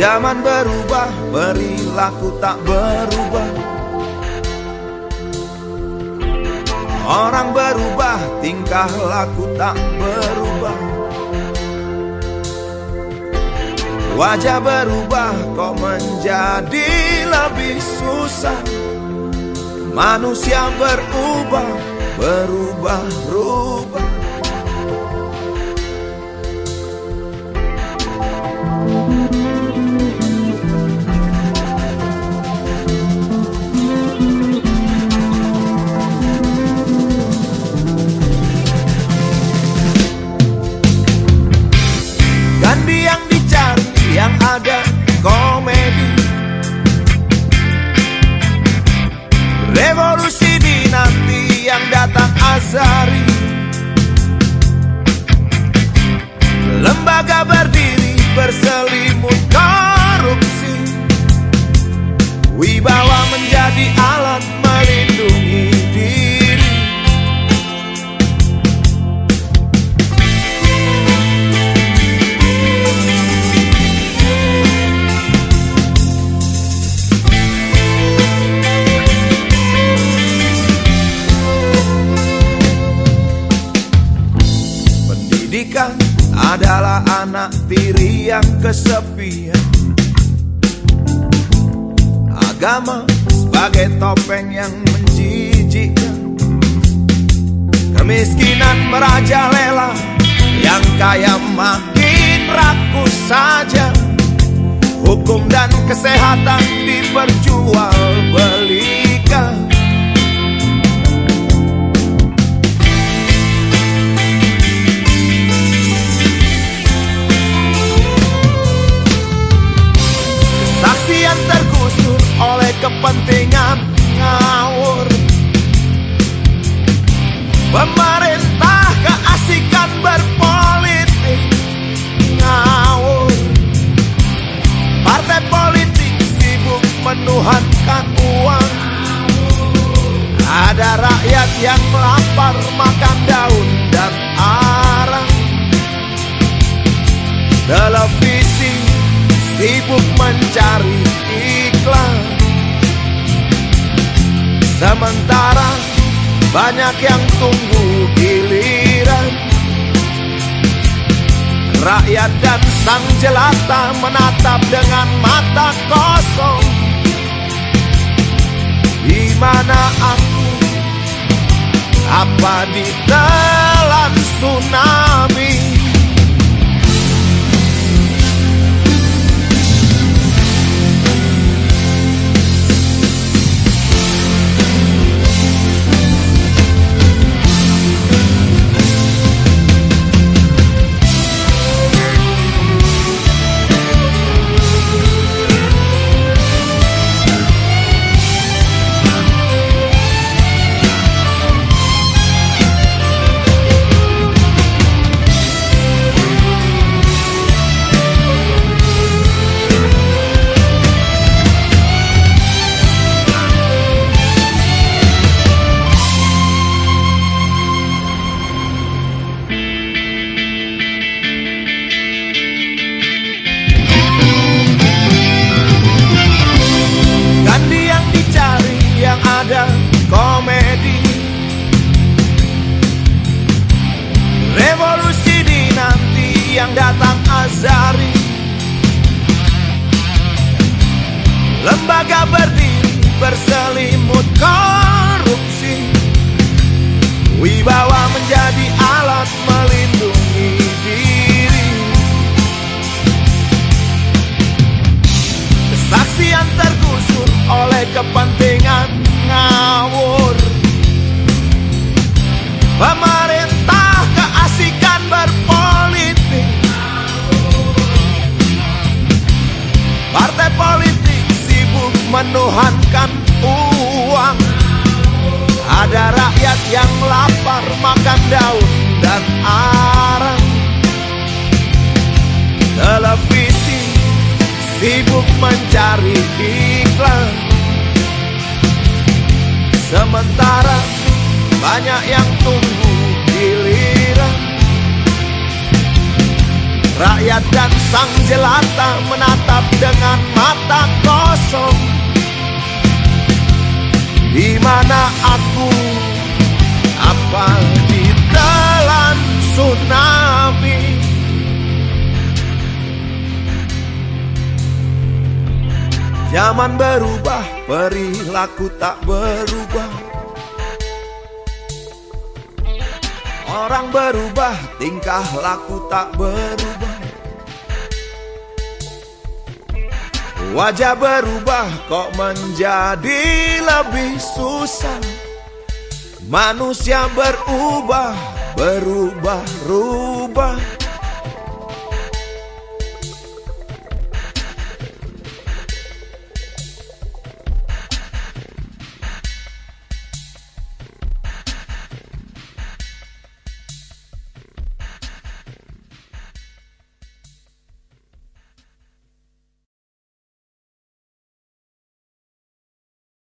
Zaman berubah, perilaku tak berubah. Orang berubah, tingkah laku tak berubah. Wajah berubah, kok menjadi lebih susah. Manusia berubah, berubah-ubah anak tiri yang kesepian. Agama sebagai topeng yang menjijikkan Kemiskinan merajalela Yang kaya makin rakus saja. Hukum dan kesehatan diperjualbelikan kepentingan. Ngawur Sementara banyak yang tunggu giliran. Rakyat dan sang jelata menatap dengan mata kosong. Di mana aku? Apa ditelan tsunami Lembaga berdiri berselimut korupsi. Wibawa menjadi alat melindungi diri. Kesaksian tergusur oleh kepentingan menuhankan uang. Ada rakyat yang lapar makan daun dan arang. Televisi sibuk mencari iklan. Sementara banyak yang tunggu giliran. Rakyat dan sang jelata menatap dengan mata kosong Di mana aku apa ditelan tsunami. Zaman berubah, perilaku tak berubah. Orang berubah, tingkah laku tak berubah Wajah berubah kok menjadi lebih susah. Manusia berubah, berubah-rubah